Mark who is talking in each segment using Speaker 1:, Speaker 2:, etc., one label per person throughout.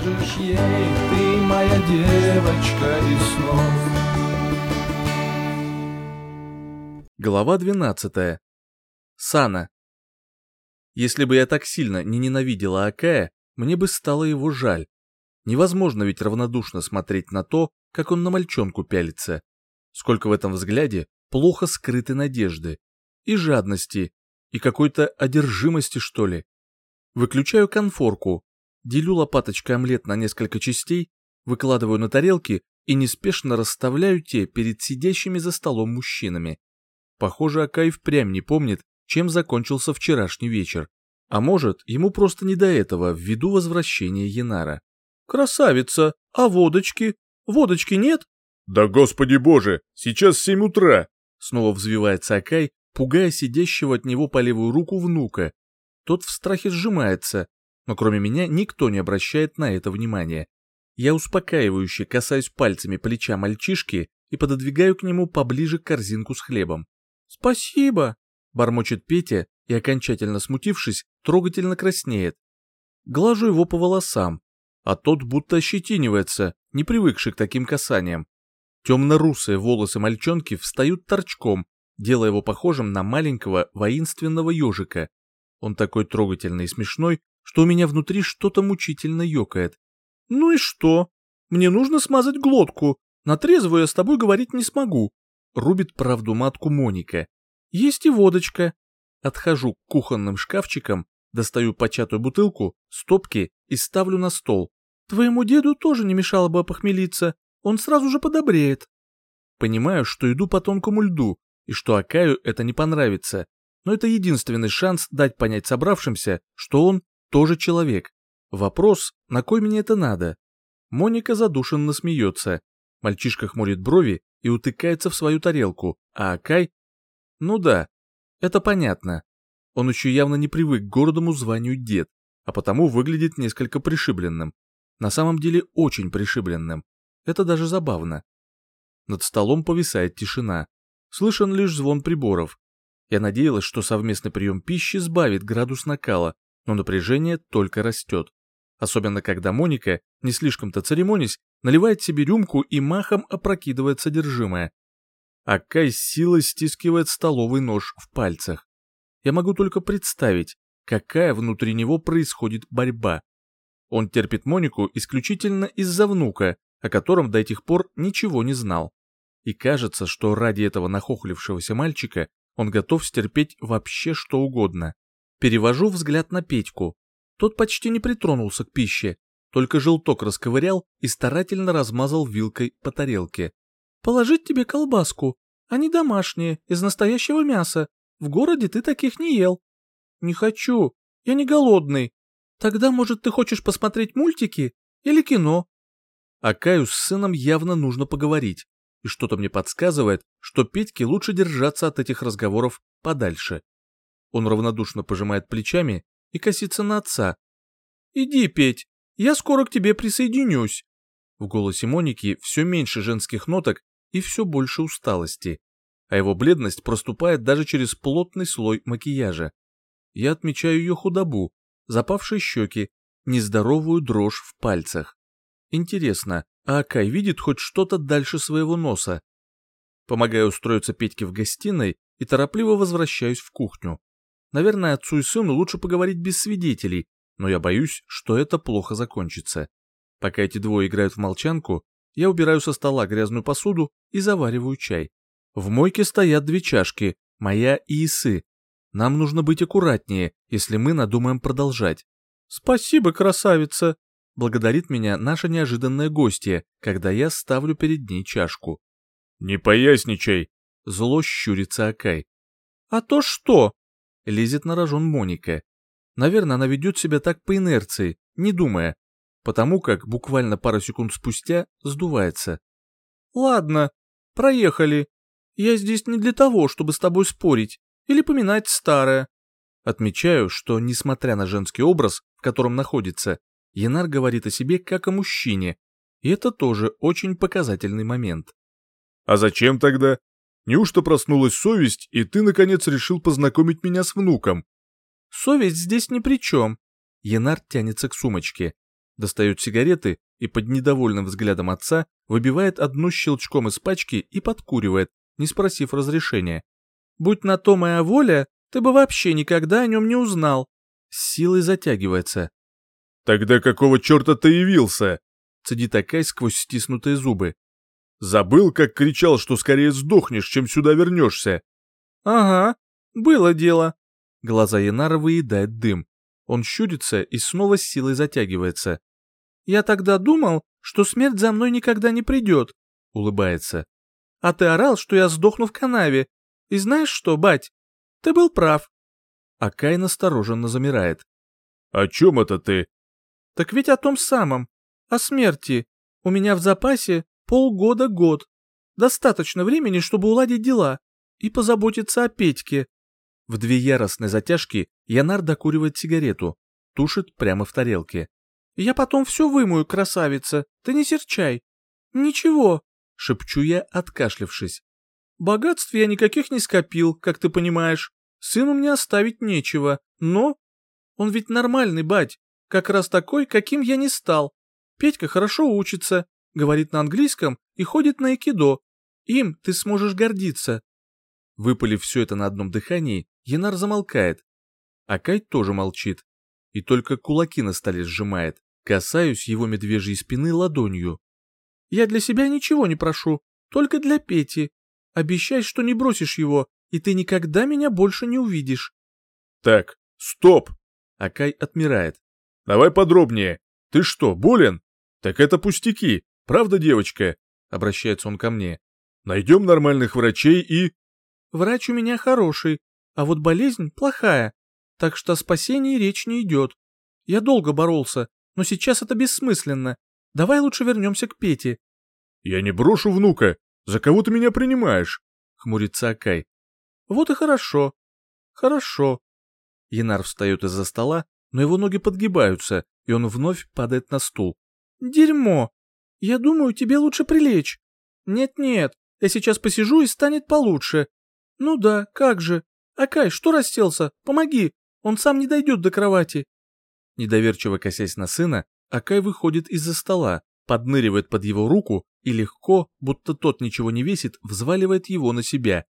Speaker 1: скажешь ей, ты моя девочка из снов.
Speaker 2: Глава 12. Сана. Если бы я так сильно не ненавидела Акая, мне бы стало его жаль. Невозможно ведь равнодушно смотреть на то, как он на мальчонку пялится. Сколько в этом взгляде плохо скрыты надежды. И жадности, и какой-то одержимости, что ли. Выключаю конфорку, делю лопаточкой омлет на несколько частей, выкладываю на тарелки и неспешно расставляю те перед сидящими за столом мужчинами. Похоже, Акай впрямь не помнит, чем закончился вчерашний вечер. А может, ему просто не до этого, ввиду возвращения Янара. «Красавица! А водочки? Водочки нет?»
Speaker 3: «Да господи боже, сейчас семь утра!»
Speaker 2: Снова взвивается Акай, пугая сидящего от него по левую руку внука. Тот в страхе сжимается, но кроме меня никто не обращает на это внимания. Я успокаивающе касаюсь пальцами плеча мальчишки и пододвигаю к нему поближе корзинку с хлебом. «Спасибо!» — бормочет Петя и, окончательно смутившись, трогательно краснеет. Глажу его по волосам, а тот будто ощетинивается, не привыкший к таким касаниям. Темно-русые волосы мальчонки встают торчком, делая его похожим на маленького воинственного ежика. Он такой трогательный и смешной, что у меня внутри что-то мучительно ёкает. «Ну и что? Мне нужно смазать глотку. На трезвую я с тобой говорить не смогу рубит правду матку Моника. Есть и водочка. Отхожу к кухонным шкафчикам, достаю початую бутылку, стопки и ставлю на стол. Твоему деду тоже не мешало бы опохмелиться, он сразу же подобреет. Понимаю, что иду по тонкому льду, и что Акаю это не понравится, но это единственный шанс дать понять собравшимся, что он тоже человек. Вопрос, на кой мне это надо? Моника задушенно смеется. Мальчишка хмурит брови и утыкается в свою тарелку, а Акай... Ну да, это понятно. Он еще явно не привык к гордому званию дед, а потому выглядит несколько пришибленным. На самом деле очень пришибленным. Это даже забавно. Над столом повисает тишина. Слышен лишь звон приборов. Я надеялась, что совместный прием пищи сбавит градус накала, но напряжение только растет. Особенно когда Моника, не слишком-то церемонясь, наливает себе рюмку и махом опрокидывает содержимое. А Кай силой стискивает столовый нож в пальцах. Я могу только представить, какая внутри него происходит борьба. Он терпит Монику исключительно из-за внука, о котором до этих пор ничего не знал. И кажется, что ради этого нахохлившегося мальчика он готов стерпеть вообще что угодно. Перевожу взгляд на Петьку. Тот почти не притронулся к пище, только желток расковырял и старательно размазал вилкой по тарелке. «Положить тебе колбаску. Они домашние, из настоящего мяса. В городе ты таких не ел». «Не хочу. Я не голодный. Тогда, может, ты хочешь посмотреть мультики или кино?» А Каю с сыном явно нужно поговорить, и что-то мне подсказывает, что Петьке лучше держаться от этих разговоров подальше. Он равнодушно пожимает плечами и косится на отца. «Иди, Петь, я скоро к тебе присоединюсь». В голосе Моники все меньше женских ноток и все больше усталости, а его бледность проступает даже через плотный слой макияжа. Я отмечаю ее худобу, запавшие щеки, нездоровую дрожь в пальцах. Интересно, а Акай видит хоть что-то дальше своего носа? Помогаю устроиться Петьке в гостиной и торопливо возвращаюсь в кухню. Наверное, отцу и сыну лучше поговорить без свидетелей, но я боюсь, что это плохо закончится. Пока эти двое играют в молчанку, я убираю со стола грязную посуду и завариваю чай. В мойке стоят две чашки, моя и Исы. Нам нужно быть аккуратнее, если мы надумаем продолжать. «Спасибо, красавица!» — благодарит меня наша неожиданная гостья, когда я ставлю перед ней чашку.
Speaker 3: «Не поясничай!»
Speaker 2: — зло щурится Акай. «А то что?» — лезет на рожон Моника. Наверное, она ведет себя так по инерции, не думая, потому как буквально пару секунд спустя сдувается. «Ладно, проехали. Я здесь не для того, чтобы с тобой спорить или поминать старое». Отмечаю, что, несмотря на женский образ, в котором находится, Янар говорит о себе как о мужчине, и это тоже очень показательный момент.
Speaker 3: «А зачем тогда? Неужто проснулась совесть, и ты, наконец, решил познакомить меня с внуком?»
Speaker 2: Совесть здесь ни при чем. Янар тянется к сумочке. достает сигареты и под недовольным взглядом отца выбивает одну щелчком из пачки и подкуривает, не спросив разрешения. «Будь на то моя воля, ты бы вообще никогда о нем не узнал». С силой затягивается.
Speaker 3: «Тогда какого черта ты явился?»
Speaker 2: Цедит Акай сквозь стиснутые зубы.
Speaker 3: «Забыл, как кричал, что скорее сдохнешь, чем сюда вернешься?»
Speaker 2: «Ага, было дело». Глаза Янара выедает дым. Он щурится и снова с силой затягивается. «Я тогда думал, что смерть за мной никогда не придет», — улыбается. «А ты орал, что я сдохну в канаве. И знаешь что, бать, ты был прав». Акай настороженно замирает.
Speaker 3: «О чем это ты?»
Speaker 2: «Так ведь о том самом. О смерти. У меня в запасе полгода-год. Достаточно времени, чтобы уладить дела и позаботиться о Петьке». В две яростные затяжки Янар докуривает сигарету, тушит прямо в тарелке. «Я потом все вымою, красавица, ты не серчай». «Ничего», — шепчу я, откашлившись. «Богатств я никаких не скопил, как ты понимаешь. Сыну мне оставить нечего, но... Он ведь нормальный, бать, как раз такой, каким я не стал. Петька хорошо учится, говорит на английском и ходит на экидо. Им ты сможешь гордиться». Выпалив все это на одном дыхании, Янар замолкает. Акай тоже молчит. И только кулаки на столе сжимает. Касаюсь его медвежьей спины ладонью. «Я для себя ничего не прошу, только для Пети. Обещай, что не бросишь его, и ты никогда меня больше не увидишь».
Speaker 3: «Так, стоп!»
Speaker 2: Акай отмирает.
Speaker 3: «Давай подробнее. Ты что, болен? Так это пустяки, правда, девочка?» Обращается он ко мне. «Найдем нормальных врачей и...»
Speaker 2: «Врач у меня хороший, а вот болезнь плохая, так что о спасении речь не идет. Я долго боролся, но сейчас это бессмысленно. Давай лучше вернемся к Пете».
Speaker 3: «Я не брошу внука. За кого ты меня принимаешь?» — хмурится Акай.
Speaker 2: «Вот и хорошо. Хорошо». Янар встает из-за стола, но его ноги подгибаются, и он вновь падает на стул. «Дерьмо! Я думаю, тебе лучше прилечь. Нет-нет, я сейчас посижу и станет получше. Ну да, как же. Акай, что расселся? Помоги, он сам не дойдет до кровати». Недоверчиво косясь на сына, Акай выходит из-за стола, подныривает под его руку и легко, будто тот ничего не весит, взваливает его на себя.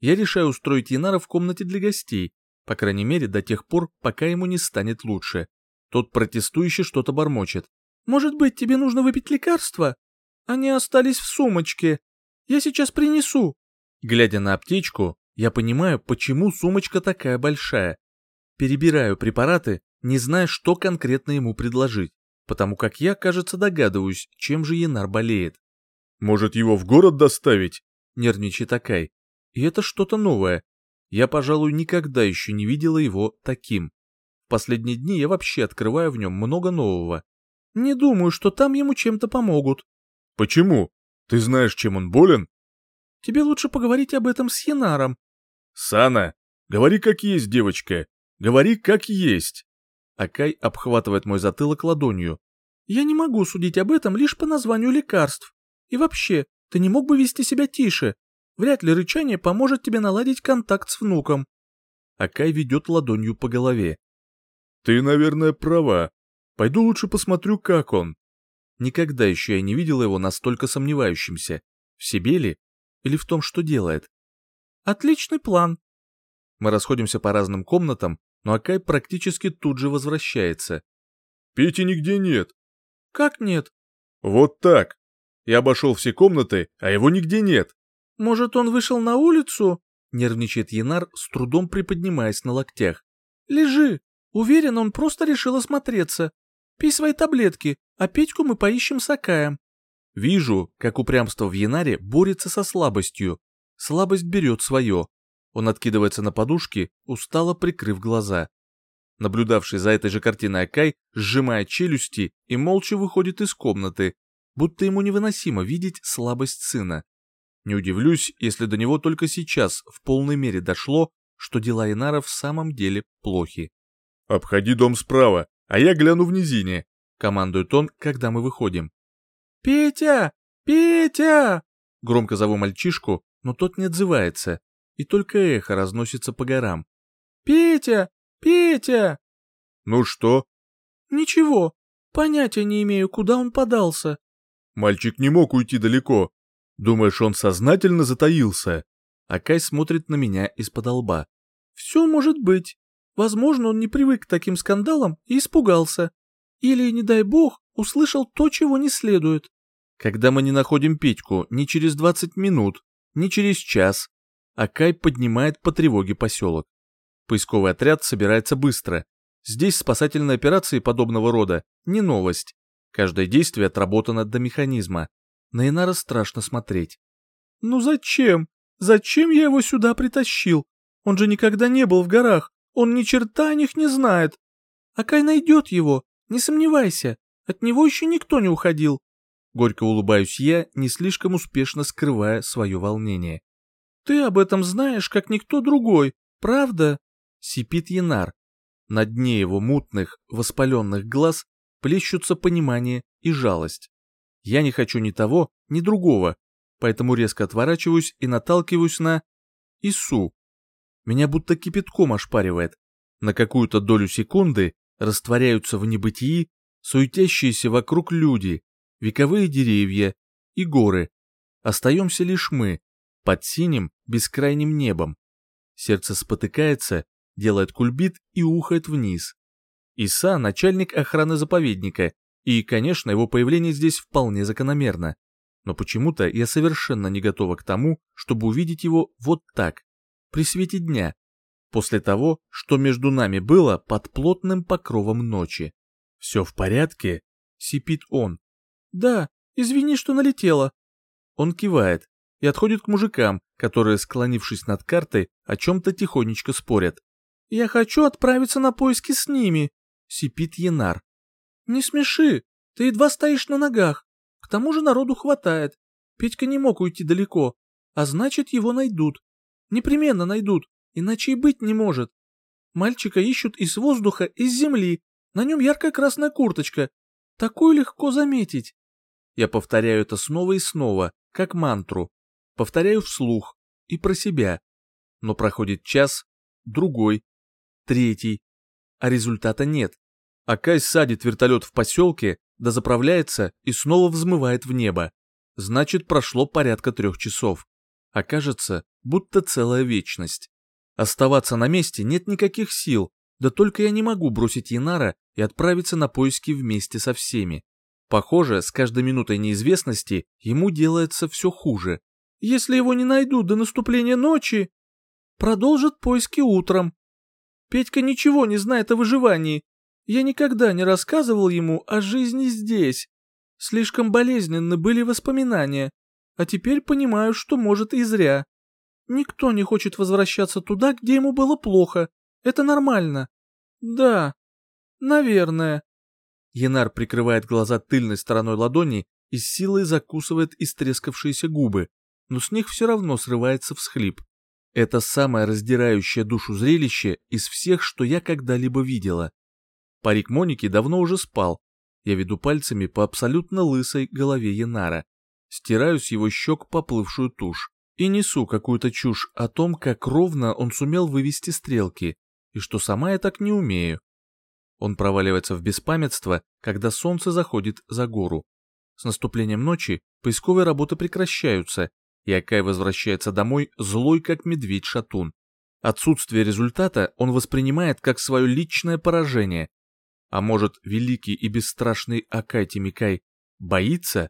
Speaker 2: Я решаю устроить Янара в комнате для гостей, по крайней мере до тех пор, пока ему не станет лучше. Тот протестующий что-то бормочет. «Может быть, тебе нужно выпить лекарства? Они остались в сумочке. Я сейчас принесу». Глядя на аптечку, я понимаю, почему сумочка такая большая. Перебираю препараты, не зная, что конкретно ему предложить, потому как я, кажется, догадываюсь, чем же Янар болеет.
Speaker 3: «Может, его в город доставить?»
Speaker 2: — нервничает Акай. И это что-то новое. Я, пожалуй, никогда еще не видела его таким. В последние дни я вообще открываю в нем много нового. Не думаю, что там ему чем-то помогут.
Speaker 3: Почему? Ты знаешь, чем он болен?
Speaker 2: Тебе лучше поговорить об этом с Янаром.
Speaker 3: Сана, говори как есть, девочка. Говори как есть.
Speaker 2: Акай обхватывает мой затылок ладонью. Я не могу судить об этом лишь по названию лекарств. И вообще, ты не мог бы вести себя тише. Вряд ли рычание поможет тебе наладить контакт с внуком. Акай ведет ладонью по голове.
Speaker 3: Ты, наверное, права. Пойду лучше посмотрю, как он.
Speaker 2: Никогда еще я не видела его настолько сомневающимся. В себе ли? Или в том, что делает? Отличный план. Мы расходимся по разным комнатам, но Акай практически тут же возвращается.
Speaker 3: Пети нигде нет.
Speaker 2: Как нет?
Speaker 3: Вот так. Я обошел все комнаты, а его нигде нет.
Speaker 2: Может, он вышел на улицу? Нервничает Янар, с трудом приподнимаясь на локтях. Лежи. Уверен, он просто решил осмотреться. Пей свои таблетки, а Петьку мы поищем с Акаем. Вижу, как упрямство в Янаре борется со слабостью. Слабость берет свое. Он откидывается на подушки, устало прикрыв глаза. Наблюдавший за этой же картиной Акай сжимая челюсти и молча выходит из комнаты, будто ему невыносимо видеть слабость сына. Не удивлюсь, если до него только сейчас в полной мере дошло, что дела Инара в самом деле плохи.
Speaker 3: «Обходи дом справа, а я гляну в низине», —
Speaker 2: командует он, когда мы выходим. «Петя! Петя!» Громко зову мальчишку, но тот не отзывается, и только эхо разносится по горам. «Петя! Петя!»
Speaker 3: «Ну что?»
Speaker 2: «Ничего.
Speaker 4: Понятия не имею, куда он подался.
Speaker 3: Мальчик не мог уйти далеко. Думаешь, он сознательно затаился?
Speaker 2: Акай смотрит на меня из-под лба.
Speaker 4: Все может быть. Возможно, он не привык к таким скандалам и испугался. Или, не дай бог, услышал то, чего не следует.
Speaker 2: Когда мы не находим Петьку ни через 20 минут, ни через час, Акай поднимает по тревоге поселок. Поисковый отряд собирается быстро. Здесь спасательные операции подобного рода не новость. Каждое действие отработано до механизма. На Инара страшно смотреть.
Speaker 4: «Ну зачем? Зачем я его сюда притащил? Он же никогда не был в горах, он ни черта о них не знает. Акай найдет его, не сомневайся, от него еще никто не уходил.
Speaker 2: Горько улыбаюсь я, не слишком успешно скрывая свое волнение.
Speaker 4: Ты об этом знаешь, как никто другой, правда?
Speaker 2: Сипит Янар. На дне его мутных, воспаленных глаз плещутся понимание и жалость. Я не хочу ни того, ни другого, поэтому резко отворачиваюсь и наталкиваюсь на... Ису. Меня будто кипятком ошпаривает. На какую-то долю секунды растворяются в небытии суетящиеся вокруг люди, вековые деревья и горы. Остаемся лишь мы, под синим, бескрайним небом. Сердце спотыкается, делает кульбит и ухает вниз. Иса – начальник охраны заповедника, и, конечно, его появление здесь вполне закономерно. Но почему-то я совершенно не готова к тому, чтобы увидеть его вот так, при свете дня, после того, что между нами было под плотным покровом ночи. «Все в порядке?» — сипит он.
Speaker 4: «Да, извини, что налетела».
Speaker 2: Он кивает и отходит к мужикам, которые, склонившись над картой, о чем-то тихонечко спорят.
Speaker 4: «Я хочу отправиться на поиски с ними», — сипит Янар. «Не смеши, ты едва стоишь на ногах. К тому же народу хватает. Петька не мог уйти далеко, а значит, его найдут. Непременно найдут, иначе и быть не может. Мальчика ищут из воздуха, из земли. На нем яркая красная курточка. Такую легко заметить.
Speaker 2: Я повторяю это снова и снова, как мантру. Повторяю вслух и про себя. Но проходит час, другой, третий, а результата нет. Акай садит вертолет в поселке, да заправляется и снова взмывает в небо. Значит, прошло порядка трех часов. Окажется, будто целая вечность. Оставаться на месте нет никаких сил, да только я не могу бросить Янара и отправиться на поиски вместе со всеми. Похоже, с каждой минутой неизвестности ему делается все хуже.
Speaker 4: Если его не найдут до наступления ночи, продолжат поиски утром. Петька ничего не знает о выживании. Я никогда не рассказывал ему о жизни здесь. Слишком болезненны были воспоминания, а теперь понимаю, что может и зря. Никто не хочет возвращаться туда, где ему было плохо. Это нормально. Да, наверное.
Speaker 2: Янар прикрывает глаза тыльной стороной ладони и с силой закусывает истрескавшиеся губы, но с них все равно срывается всхлип. Это самое раздирающее душу зрелище из всех, что я когда-либо видела. Парик Моники давно уже спал. Я веду пальцами по абсолютно лысой голове Янара. Стираю с его щек поплывшую тушь и несу какую-то чушь о том, как ровно он сумел вывести стрелки, и что сама я так не умею. Он проваливается в беспамятство, когда солнце заходит за гору. С наступлением ночи поисковые работы прекращаются, и Акай возвращается домой злой, как медведь-шатун. Отсутствие результата он воспринимает как свое личное поражение. А может, великий и бесстрашный Акай Тимикай боится?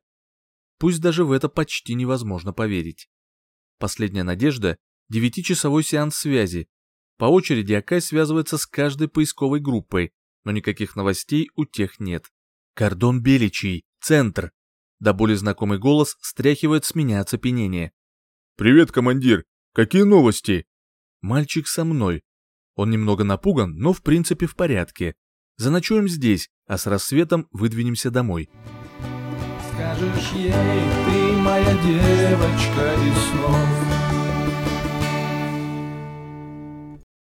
Speaker 2: Пусть даже в это почти невозможно поверить. Последняя надежда – девятичасовой сеанс связи. По очереди Акай связывается с каждой поисковой группой, но никаких новостей у тех нет. Кордон Беличий, центр. До боли знакомый голос стряхивает с меня оцепенение.
Speaker 3: «Привет, командир! Какие новости?»
Speaker 2: Мальчик со мной. Он немного напуган, но в принципе в порядке. Заночуем здесь, а с рассветом выдвинемся домой.
Speaker 1: Скажешь ей, ты моя девочка из снов